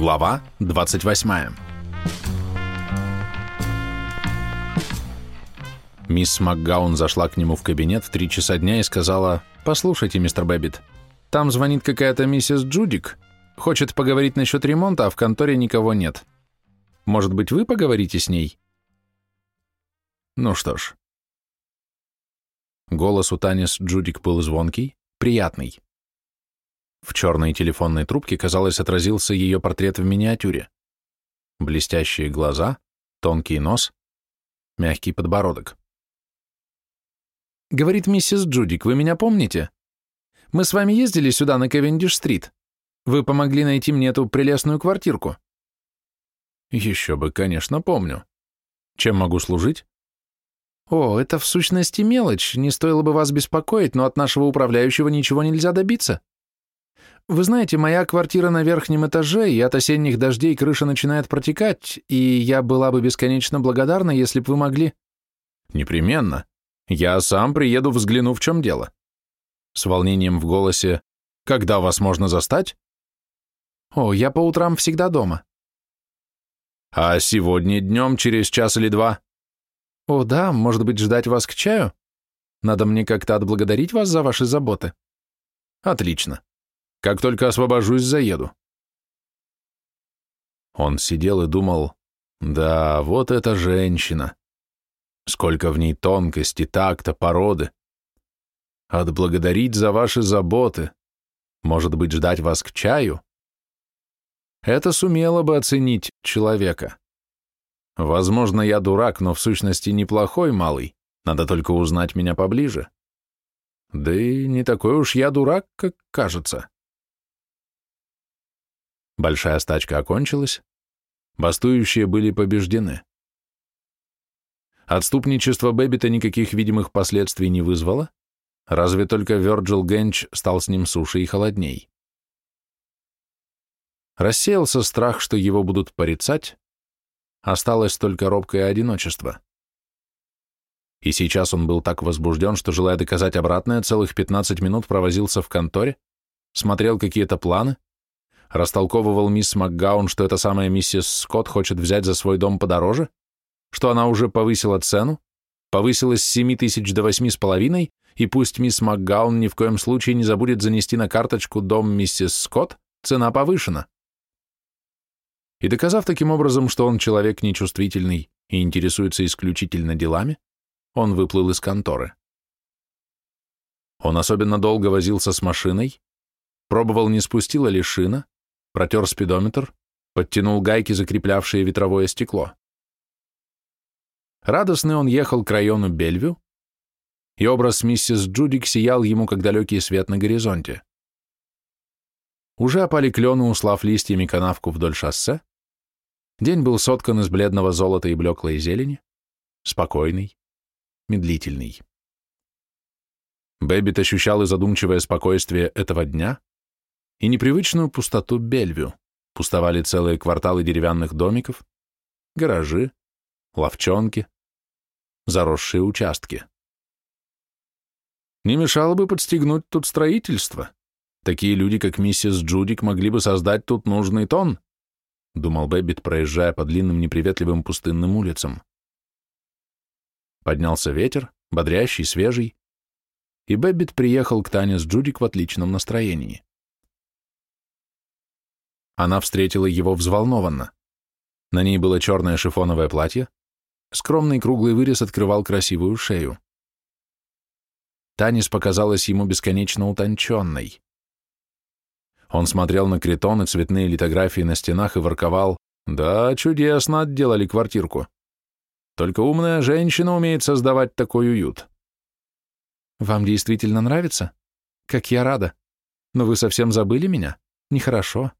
Глава 28. Мисс МакГаун зашла к нему в кабинет в три часа дня и сказала, «Послушайте, мистер Бэббит, там звонит какая-то миссис Джудик, хочет поговорить насчет ремонта, а в конторе никого нет. Может быть, вы поговорите с ней?» Ну что ж. Голос у Танис Джудик был звонкий, приятный. В черной телефонной трубке, казалось, отразился ее портрет в миниатюре. Блестящие глаза, тонкий нос, мягкий подбородок. «Говорит миссис Джудик, вы меня помните? Мы с вами ездили сюда, на Кевендиш-стрит. Вы помогли найти мне эту прелестную квартирку». «Еще бы, конечно, помню. Чем могу служить?» «О, это в сущности мелочь, не стоило бы вас беспокоить, но от нашего управляющего ничего нельзя добиться. Вы знаете, моя квартира на верхнем этаже, и от осенних дождей крыша начинает протекать, и я была бы бесконечно благодарна, если бы вы могли...» «Непременно. Я сам приеду, взгляну, в чем дело». С волнением в голосе «Когда вас можно застать?» «О, я по утрам всегда дома». «А сегодня днем, через час или два?» «О, да, может быть, ждать вас к чаю? Надо мне как-то отблагодарить вас за ваши заботы». «Отлично. Как только освобожусь, заеду». Он сидел и думал, да, вот эта женщина. Сколько в ней тонкости, такта, породы. Отблагодарить за ваши заботы. Может быть, ждать вас к чаю? Это сумело бы оценить человека. Возможно, я дурак, но в сущности неплохой малый. Надо только узнать меня поближе. Да и не такой уж я дурак, как кажется. Большая стачка окончилась, бастующие были побеждены. Отступничество Бэббита никаких видимых последствий не вызвало, разве только Вёрджил Генч стал с ним суше и холодней. Рассеялся страх, что его будут порицать, осталось только робкое одиночество. И сейчас он был так возбужден, что, желая доказать обратное, целых 15 минут провозился в конторе, смотрел какие-то планы, растолковывал мисс МакГаун, что эта самая миссис Скотт хочет взять за свой дом подороже, что она уже повысила цену, повысила с семи тысяч до восьми с половиной, и пусть мисс МакГаун ни в коем случае не забудет занести на карточку дом миссис Скотт, цена повышена. И доказав таким образом, что он человек нечувствительный и интересуется исключительно делами, он выплыл из конторы. Он особенно долго возился с машиной, пробовал, не спустила ли шина, протер спидометр, подтянул гайки, закреплявшие ветровое стекло. Радостный он ехал к району Бельвю, и образ миссис Джудик сиял ему, как далекий свет на горизонте. Уже опали клены, услав листьями канавку вдоль шоссе. День был соткан из бледного золота и блеклой зелени, спокойный, медлительный. Бэббит ощущал и задумчивое спокойствие этого дня, и непривычную пустоту Бельвю. Пустовали целые кварталы деревянных домиков, гаражи, лавчонки, заросшие участки. Не мешало бы подстегнуть тут строительство. Такие люди, как миссис Джудик, могли бы создать тут нужный тон, думал Бэббит, проезжая по длинным неприветливым пустынным улицам. Поднялся ветер, бодрящий, свежий, и Бэббит приехал к Танис Джудик в отличном настроении. Она встретила его взволнованно. На ней было черное шифоновое платье, скромный круглый вырез открывал красивую шею. Танис показалась ему бесконечно утонченной. Он смотрел на критон и цветные литографии на стенах и ворковал, «Да, чудесно отделали квартирку. Только умная женщина умеет создавать такой уют». «Вам действительно нравится? Как я рада. Но вы совсем забыли меня? Нехорошо.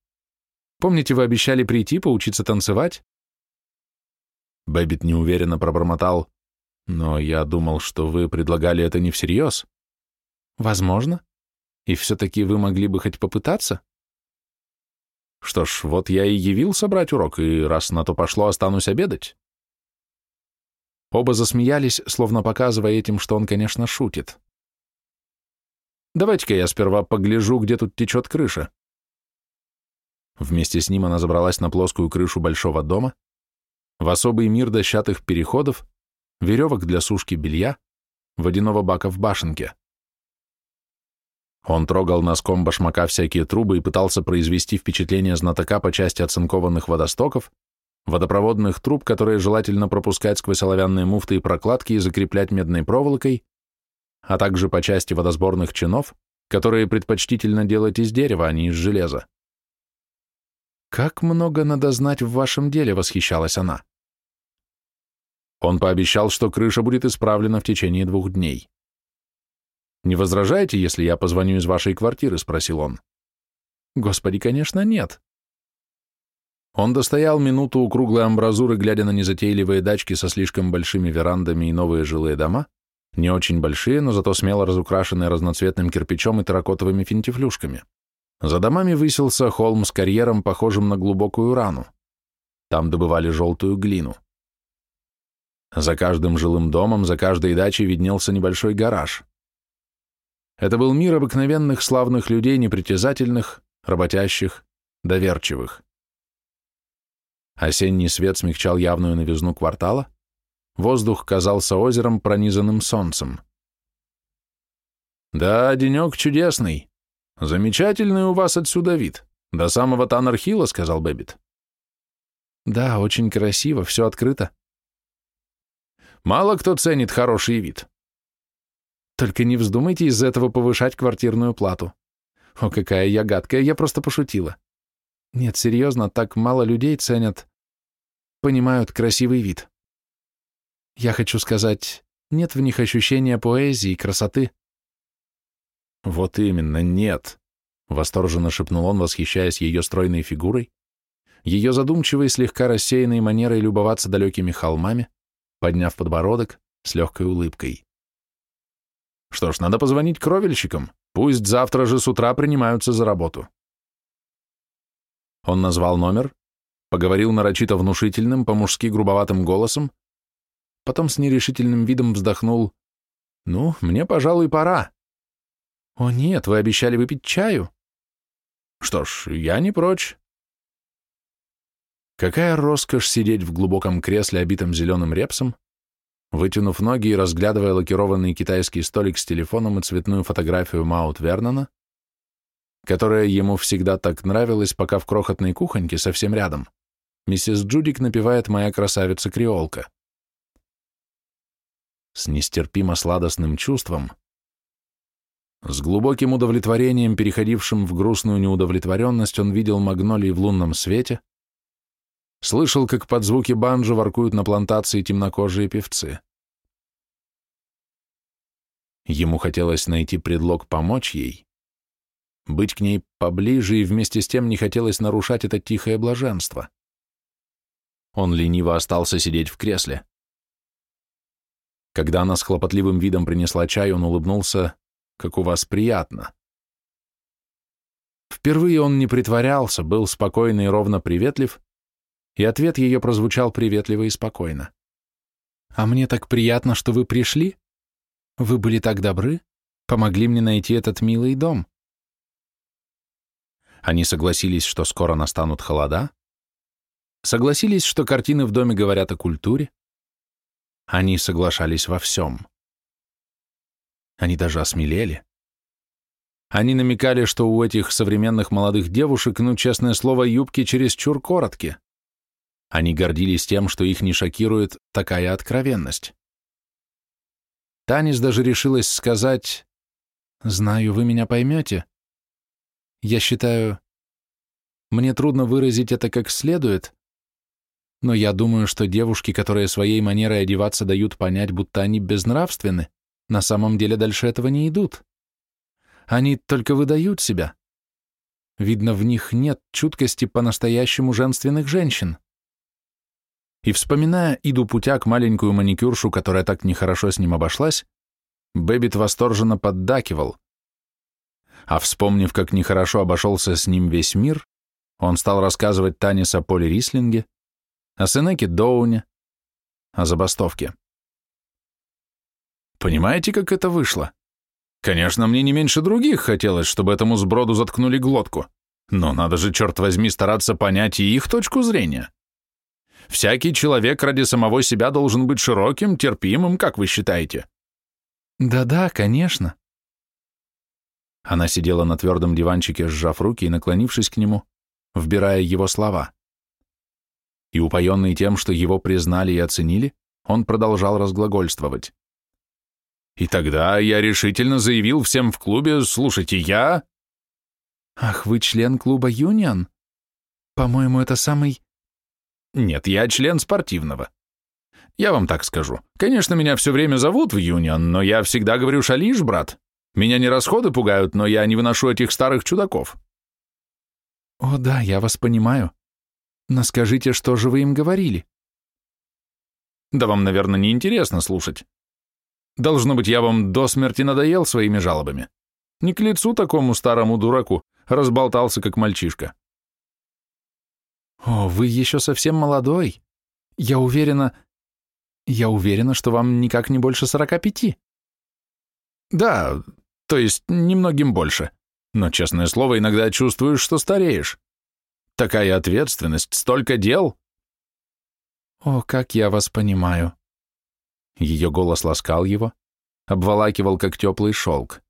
Помните, вы обещали прийти, поучиться танцевать?» Бэббит неуверенно пробормотал. «Но я думал, что вы предлагали это не всерьез». «Возможно. И все-таки вы могли бы хоть попытаться?» «Что ж, вот я и явился брать урок, и раз на то пошло, останусь обедать». Оба засмеялись, словно показывая этим, что он, конечно, шутит. «Давайте-ка я сперва погляжу, где тут течет крыша». Вместе с ним она забралась на плоскую крышу большого дома, в особый мир дощатых переходов, веревок для сушки белья, водяного бака в башенке. Он трогал носком башмака всякие трубы и пытался произвести впечатление знатока по части оцинкованных водостоков, водопроводных труб, которые желательно пропускать сквозь оловянные муфты и прокладки и закреплять медной проволокой, а также по части водосборных чинов, которые предпочтительно делать из дерева, а не из железа. «Как много надо знать в вашем деле», — восхищалась она. Он пообещал, что крыша будет исправлена в течение двух дней. «Не возражаете, если я позвоню из вашей квартиры?» — спросил он. «Господи, конечно, нет». Он достоял минуту у круглой амбразуры, глядя на незатейливые дачки со слишком большими верандами и новые жилые дома, не очень большие, но зато смело разукрашенные разноцветным кирпичом и терракотовыми финтифлюшками. За домами высился холм с карьером, похожим на глубокую рану. Там добывали желтую глину. За каждым жилым домом, за каждой дачей виднелся небольшой гараж. Это был мир обыкновенных славных людей, непритязательных, работящих, доверчивых. Осенний свет смягчал явную новизну квартала, воздух казался озером, пронизанным солнцем. «Да, денек чудесный. Замечательный у вас отсюда вид. До самого Танархила», — сказал Бэббит. «Да, очень красиво, все открыто. Мало кто ценит хороший вид. Только не вздумайте из-за этого повышать квартирную плату. О, какая я гадкая, я просто пошутила. Нет, серьезно, так мало людей ценят, понимают красивый вид. Я хочу сказать, нет в них ощущения поэзии, красоты. Вот именно, нет, восторженно шепнул он, восхищаясь ее стройной фигурой, ее задумчивой, слегка рассеянной манерой любоваться далекими холмами, подняв подбородок с легкой улыбкой. Что ж, надо позвонить кровельщикам, пусть завтра же с утра принимаются за работу. Он назвал номер, поговорил нарочито внушительным, по-мужски грубоватым голосом, потом с нерешительным видом вздохнул. «Ну, мне, пожалуй, пора». «О нет, вы обещали выпить чаю». «Что ж, я не прочь. Какая роскошь сидеть в глубоком кресле, обитом зеленым репсом, вытянув ноги и разглядывая лакированный китайский столик с телефоном и цветную фотографию Маут Вернона, которая ему всегда так нравилась, пока в крохотной кухоньке совсем рядом миссис Джудик напевает «Моя красавица-креолка». С нестерпимо сладостным чувством, с глубоким удовлетворением, переходившим в грустную неудовлетворенность, он видел магнолии в лунном свете, Слышал, как под звуки банджо воркуют на плантации темнокожие певцы. Ему хотелось найти предлог помочь ей, быть к ней поближе и вместе с тем не хотелось нарушать это тихое блаженство. Он лениво остался сидеть в кресле. Когда она с хлопотливым видом принесла чай, он улыбнулся, как у вас приятно. Впервые он не притворялся, был спокойный и ровно приветлив, и ответ ее прозвучал приветливо и спокойно. «А мне так приятно, что вы пришли. Вы были так добры, помогли мне найти этот милый дом». Они согласились, что скоро настанут холода, согласились, что картины в доме говорят о культуре, они соглашались во всем. Они даже осмелели. Они намекали, что у этих современных молодых девушек, ну, честное слово, юбки чересчур короткие. Они гордились тем, что их не шокирует такая откровенность. Танис даже решилась сказать, «Знаю, вы меня поймете. Я считаю, мне трудно выразить это как следует, но я думаю, что девушки, которые своей манерой одеваться дают понять, будто они безнравственны, на самом деле дальше этого не идут. Они только выдают себя. Видно, в них нет чуткости по-настоящему женственных женщин. И вспоминая Иду Путяк, маленькую маникюршу, которая так нехорошо с ним обошлась, Бэббит восторженно поддакивал. А вспомнив, как нехорошо обошелся с ним весь мир, он стал рассказывать Танис о Поле Рислинге, о Сенеке Доуне, о забастовке. Понимаете, как это вышло? Конечно, мне не меньше других хотелось, чтобы этому сброду заткнули глотку. Но надо же, черт возьми, стараться понять и их точку зрения. Всякий человек ради самого себя должен быть широким, терпимым, как вы считаете? Да-да, конечно. Она сидела на твердом диванчике, сжав руки и наклонившись к нему, вбирая его слова. И упоенный тем, что его признали и оценили, он продолжал разглагольствовать. И тогда я решительно заявил всем в клубе, слушайте, я... Ах, вы член клуба Юнион? По-моему, это самый... Нет, я член спортивного. Я вам так скажу. Конечно, меня все время зовут в Юнион, но я всегда говорю «шалиш, брат». Меня не расходы пугают, но я не выношу этих старых чудаков. О, да, я вас понимаю. Но скажите, что же вы им говорили? Да вам, наверное, не интересно слушать. Должно быть, я вам до смерти надоел своими жалобами. Не к лицу такому старому дураку, разболтался, как мальчишка. «О, вы еще совсем молодой. Я уверена... Я уверена, что вам никак не больше сорока пяти». «Да, то есть немногим больше. Но, честное слово, иногда чувствуешь, что стареешь. Такая ответственность, столько дел». «О, как я вас понимаю». Ее голос ласкал его, обволакивал, как теплый шелк.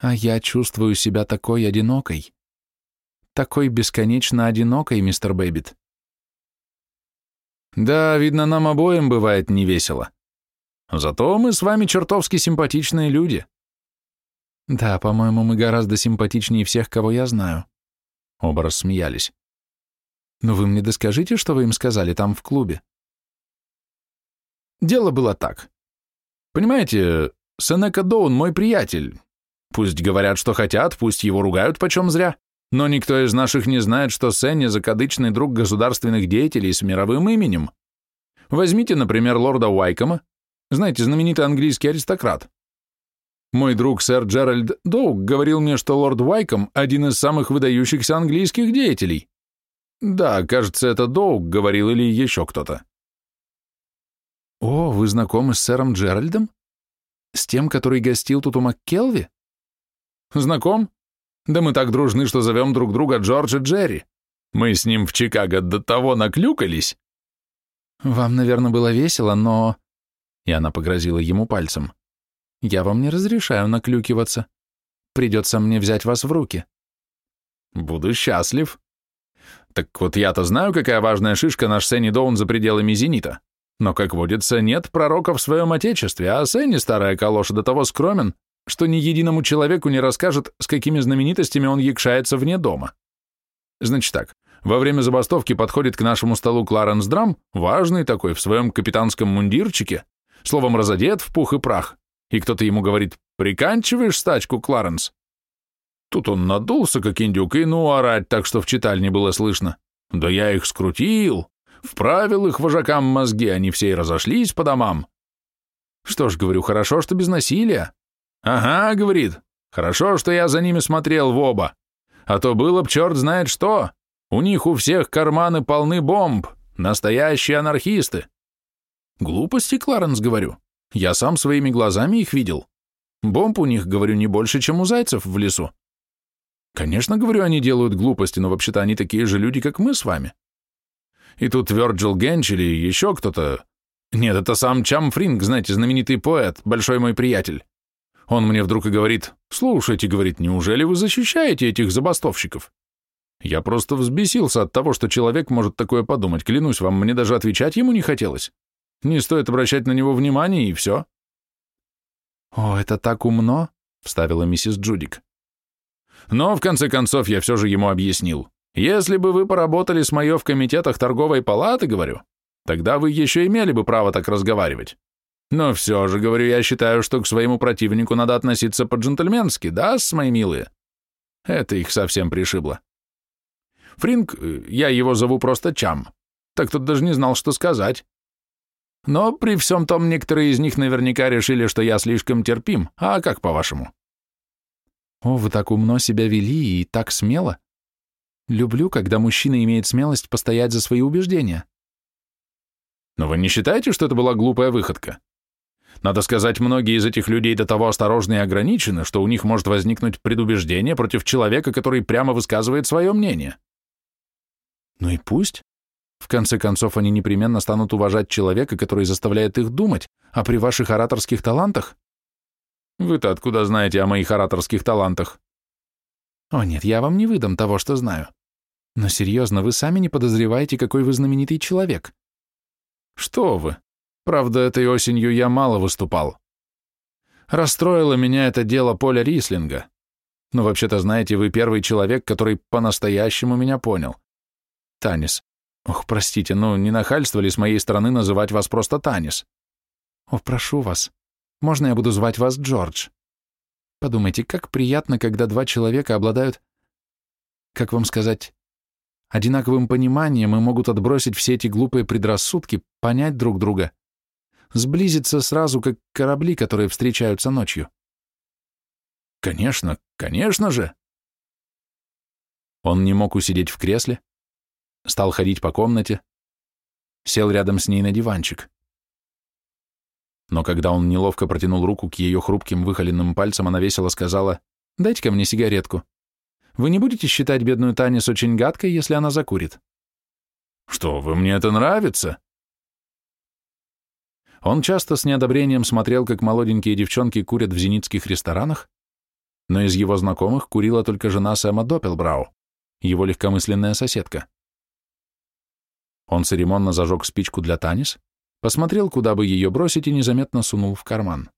«А я чувствую себя такой одинокой такой бесконечно одинокой, мистер Бэббит. Да, видно, нам обоим бывает невесело. Зато мы с вами чертовски симпатичные люди. Да, по-моему, мы гораздо симпатичнее всех, кого я знаю. Оба рассмеялись. Но вы мне доскажите, что вы им сказали там в клубе. Дело было так. Понимаете, Сенека Доун мой приятель. Пусть говорят, что хотят, пусть его ругают почем зря. Но никто из наших не знает, что Сенни – закадычный друг государственных деятелей с мировым именем. Возьмите, например, лорда Уайкома, знаете, знаменитый английский аристократ. Мой друг сэр Джеральд Доуг говорил мне, что лорд Уайком – один из самых выдающихся английских деятелей. Да, кажется, это Доуг говорил или еще кто-то. О, вы знакомы с сэром Джеральдом? С тем, который гостил тут у МакКелви? Знаком? Да мы так дружны, что зовем друг друга Джордж и Джерри. Мы с ним в Чикаго до того наклюкались. Вам, наверное, было весело, но... И она погрозила ему пальцем. Я вам не разрешаю наклюкиваться. Придется мне взять вас в руки. Буду счастлив. Так вот я-то знаю, какая важная шишка наш Сенни Доун за пределами «Зенита». Но, как водится, нет пророка в своем отечестве, а Сенни, старая калоша, до того скромен, что ни единому человеку не расскажет, с какими знаменитостями он якшается вне дома. Значит так, во время забастовки подходит к нашему столу Кларенс Драм, важный такой, в своем капитанском мундирчике, словом, разодет в пух и прах, и кто-то ему говорит «Приканчиваешь стачку, Кларенс?» Тут он надулся, как индюк, и ну орать так, что в читальне было слышно. Да я их скрутил, вправил их вожакам мозги, они все и разошлись по домам. Что ж, говорю, хорошо, что без насилия. «Ага», — говорит, — «хорошо, что я за ними смотрел в оба, а то было б черт знает что, у них у всех карманы полны бомб, настоящие анархисты». «Глупости, Кларенс, говорю, я сам своими глазами их видел. Бомб у них, говорю, не больше, чем у зайцев в лесу. Конечно, говорю, они делают глупости, но вообще-то они такие же люди, как мы с вами. И тут Вёрджил Генч или еще кто-то... Нет, это сам Чам Фринг, знаете, знаменитый поэт, большой мой приятель. Он мне вдруг и говорит, «Слушайте, — говорит, — неужели вы защищаете этих забастовщиков?» Я просто взбесился от того, что человек может такое подумать. Клянусь вам, мне даже отвечать ему не хотелось. Не стоит обращать на него внимания, и все. «О, это так умно!» — вставила миссис Джудик. Но, в конце концов, я все же ему объяснил. «Если бы вы поработали с моё в комитетах торговой палаты, — говорю, — тогда вы еще имели бы право так разговаривать. Но все же, говорю, я считаю, что к своему противнику надо относиться по-джентльменски, да, с мои милые? Это их совсем пришибло. Фринк, я его зову просто Чам, так тот даже не знал, что сказать. Но при всем том некоторые из них наверняка решили, что я слишком терпим. А как по-вашему? О, вы так умно себя вели и так смело. Люблю, когда мужчина имеет смелость постоять за свои убеждения. Но вы не считаете, что это была глупая выходка? Надо сказать, многие из этих людей до того осторожны и ограничены, что у них может возникнуть предубеждение против человека, который прямо высказывает свое мнение. Ну и пусть. В конце концов, они непременно станут уважать человека, который заставляет их думать, а при ваших ораторских талантах... Вы-то откуда знаете о моих ораторских талантах? О нет, я вам не выдам того, что знаю. Но серьезно, вы сами не подозреваете, какой вы знаменитый человек. Что вы? Правда, этой осенью я мало выступал. Расстроило меня это дело Поля Рислинга. Но вообще-то, знаете, вы первый человек, который по-настоящему меня понял. Танис. Ох, простите, ну не нахальство ли с моей стороны называть вас просто Танис? О, прошу вас. Можно я буду звать вас Джордж? Подумайте, как приятно, когда два человека обладают, как вам сказать, одинаковым пониманием и могут отбросить все эти глупые предрассудки, понять друг друга, сблизиться сразу, как корабли, которые встречаются ночью. Конечно, конечно же. Он не мог усидеть в кресле, стал ходить по комнате, сел рядом с ней на диванчик. Но когда он неловко протянул руку к ее хрупким выхоленным пальцам, она весело сказала, «Дайте-ка мне сигаретку. Вы не будете считать бедную Танис очень гадкой, если она закурит?» «Что вы, мне это нравится?» Он часто с неодобрением смотрел, как молоденькие девчонки курят в зенитских ресторанах, но из его знакомых курила только жена Сэма Доппелбрау, его легкомысленная соседка. Он церемонно зажег спичку для Танис, посмотрел, куда бы ее бросить, и незаметно сунул в карман.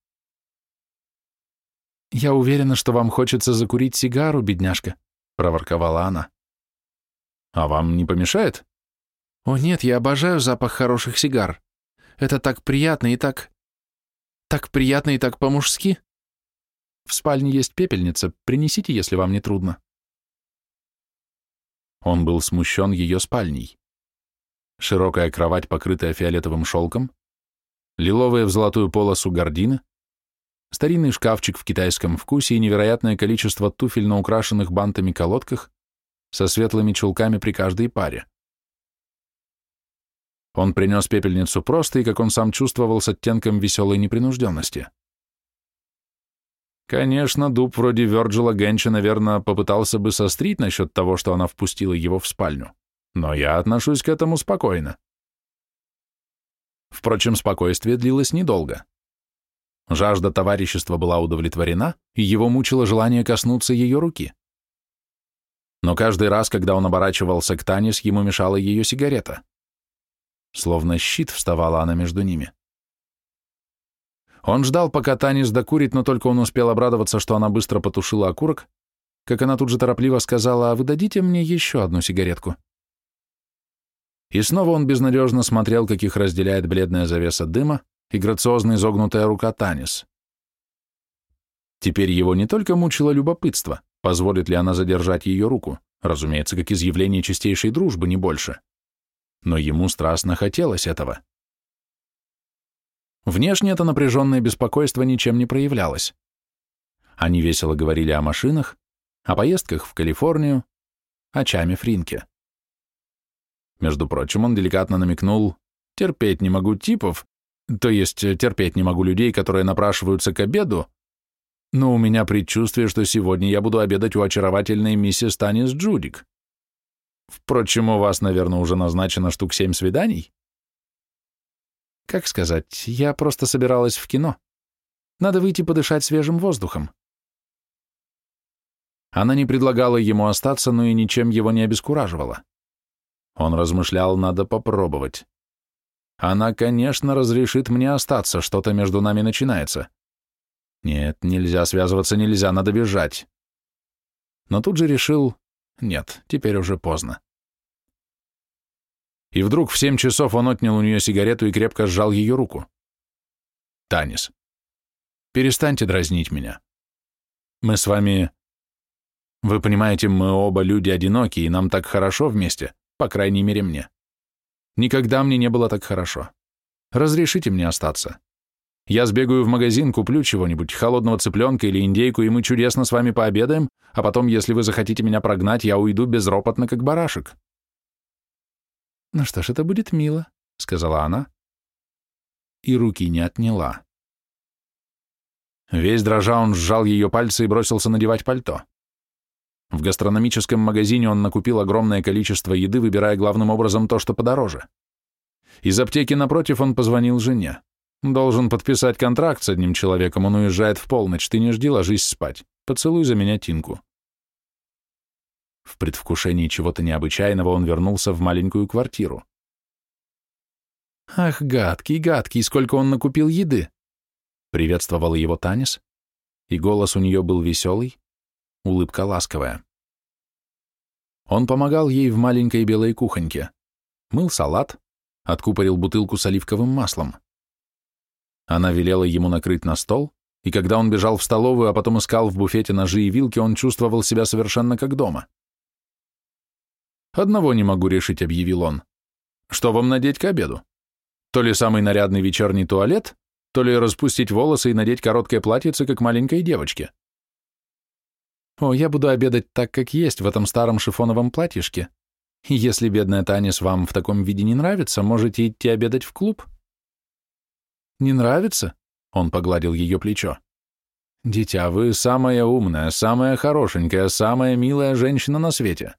«Я уверена, что вам хочется закурить сигару, бедняжка», — проворковала она. «А вам не помешает?» «О нет, я обожаю запах хороших сигар. Это так приятно и так... так приятно и так по-мужски. В спальне есть пепельница, принесите, если вам не трудно». Он был смущен ее спальней широкая кровать, покрытая фиолетовым шелком, лиловые в золотую полосу гардины, старинный шкафчик в китайском вкусе и невероятное количество туфель на украшенных бантами колодках со светлыми чулками при каждой паре. Он принес пепельницу просто и, как он сам чувствовал, с оттенком веселой непринужденности. Конечно, дуб вроде Вёрджила Генча, наверное, попытался бы сострить насчет того, что она впустила его в спальню но я отношусь к этому спокойно. Впрочем, спокойствие длилось недолго. Жажда товарищества была удовлетворена, и его мучило желание коснуться ее руки. Но каждый раз, когда он оборачивался к Танис, ему мешала ее сигарета. Словно щит вставала она между ними. Он ждал, пока Танис докурит, но только он успел обрадоваться, что она быстро потушила окурок, как она тут же торопливо сказала, «А вы дадите мне еще одну сигаретку?» И снова он безнадежно смотрел, как их разделяет бледная завеса дыма и грациозно изогнутая рука Танис. Теперь его не только мучило любопытство, позволит ли она задержать ее руку, разумеется, как изъявление чистейшей дружбы, не больше. Но ему страстно хотелось этого. Внешне это напряженное беспокойство ничем не проявлялось. Они весело говорили о машинах, о поездках в Калифорнию, о чаме Фринке. Между прочим, он деликатно намекнул, терпеть не могу типов, то есть э, терпеть не могу людей, которые напрашиваются к обеду, но у меня предчувствие, что сегодня я буду обедать у очаровательной миссис Танис Джудик. Впрочем, у вас, наверное, уже назначено штук семь свиданий? Как сказать, я просто собиралась в кино. Надо выйти подышать свежим воздухом. Она не предлагала ему остаться, но и ничем его не обескураживала. Он размышлял, надо попробовать. Она, конечно, разрешит мне остаться, что-то между нами начинается. Нет, нельзя связываться, нельзя, надо бежать. Но тут же решил, нет, теперь уже поздно. И вдруг в семь часов он отнял у нее сигарету и крепко сжал ее руку. Танис, перестаньте дразнить меня. Мы с вами... Вы понимаете, мы оба люди одинокие, и нам так хорошо вместе. По крайней мере, мне. Никогда мне не было так хорошо. Разрешите мне остаться. Я сбегаю в магазин, куплю чего-нибудь, холодного цыпленка или индейку, и мы чудесно с вами пообедаем, а потом, если вы захотите меня прогнать, я уйду безропотно, как барашек. Ну что ж, это будет мило, сказала она. И руки не отняла. Весь дрожа он сжал ее пальцы и бросился надевать пальто. В гастрономическом магазине он накупил огромное количество еды, выбирая главным образом то, что подороже. Из аптеки напротив он позвонил жене. Должен подписать контракт с одним человеком, он уезжает в полночь, ты не жди, ложись спать. Поцелуй за меня Тинку. В предвкушении чего-то необычайного он вернулся в маленькую квартиру. «Ах, гадкий, гадкий, сколько он накупил еды!» Приветствовал его Танис, и голос у нее был веселый, улыбка ласковая. Он помогал ей в маленькой белой кухоньке, мыл салат, откупорил бутылку с оливковым маслом. Она велела ему накрыть на стол, и когда он бежал в столовую, а потом искал в буфете ножи и вилки, он чувствовал себя совершенно как дома. «Одного не могу решить», — объявил он. «Что вам надеть к обеду? То ли самый нарядный вечерний туалет, то ли распустить волосы и надеть короткое платьице, как маленькой девочке?» «О, я буду обедать так, как есть, в этом старом шифоновом платьишке. Если, бедная Танис, вам в таком виде не нравится, можете идти обедать в клуб». «Не нравится?» — он погладил ее плечо. «Дитя, вы самая умная, самая хорошенькая, самая милая женщина на свете.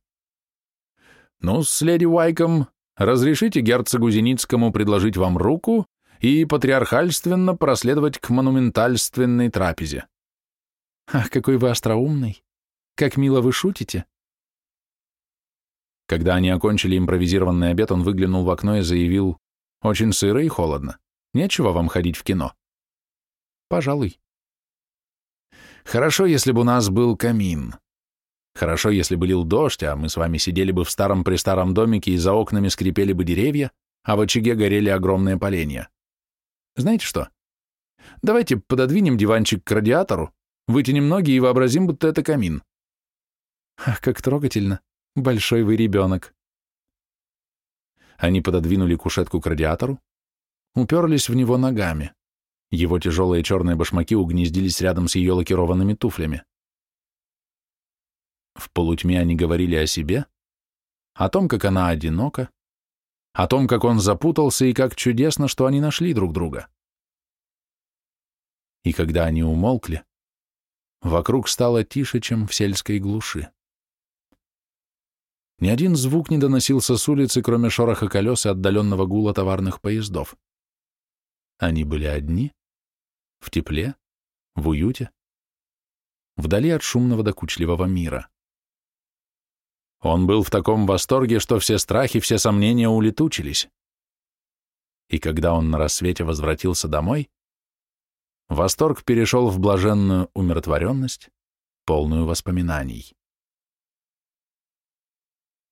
Ну, с леди Уайком, разрешите герцогу Зеницкому предложить вам руку и патриархальственно проследовать к монументальственной трапезе. Ах, какой вы остроумный! Как мило вы шутите! Когда они окончили импровизированный обед, он выглянул в окно и заявил, «Очень сыро и холодно. Нечего вам ходить в кино». «Пожалуй». «Хорошо, если бы у нас был камин. Хорошо, если бы лил дождь, а мы с вами сидели бы в старом-престаром домике и за окнами скрипели бы деревья, а в очаге горели огромные поленья. Знаете что? Давайте пододвинем диванчик к радиатору, вытянем ноги и вообразим, будто это камин. Ах, как трогательно. Большой вы ребенок. Они пододвинули кушетку к радиатору, уперлись в него ногами. Его тяжелые черные башмаки угнездились рядом с ее лакированными туфлями. В полутьме они говорили о себе, о том, как она одинока, о том, как он запутался и как чудесно, что они нашли друг друга. И когда они умолкли, вокруг стало тише, чем в сельской глуши. Ни один звук не доносился с улицы, кроме шороха колес и отдаленного гула товарных поездов. Они были одни, в тепле, в уюте, вдали от шумного докучливого мира. Он был в таком восторге, что все страхи, все сомнения улетучились. И когда он на рассвете возвратился домой, восторг перешел в блаженную умиротворенность, полную воспоминаний.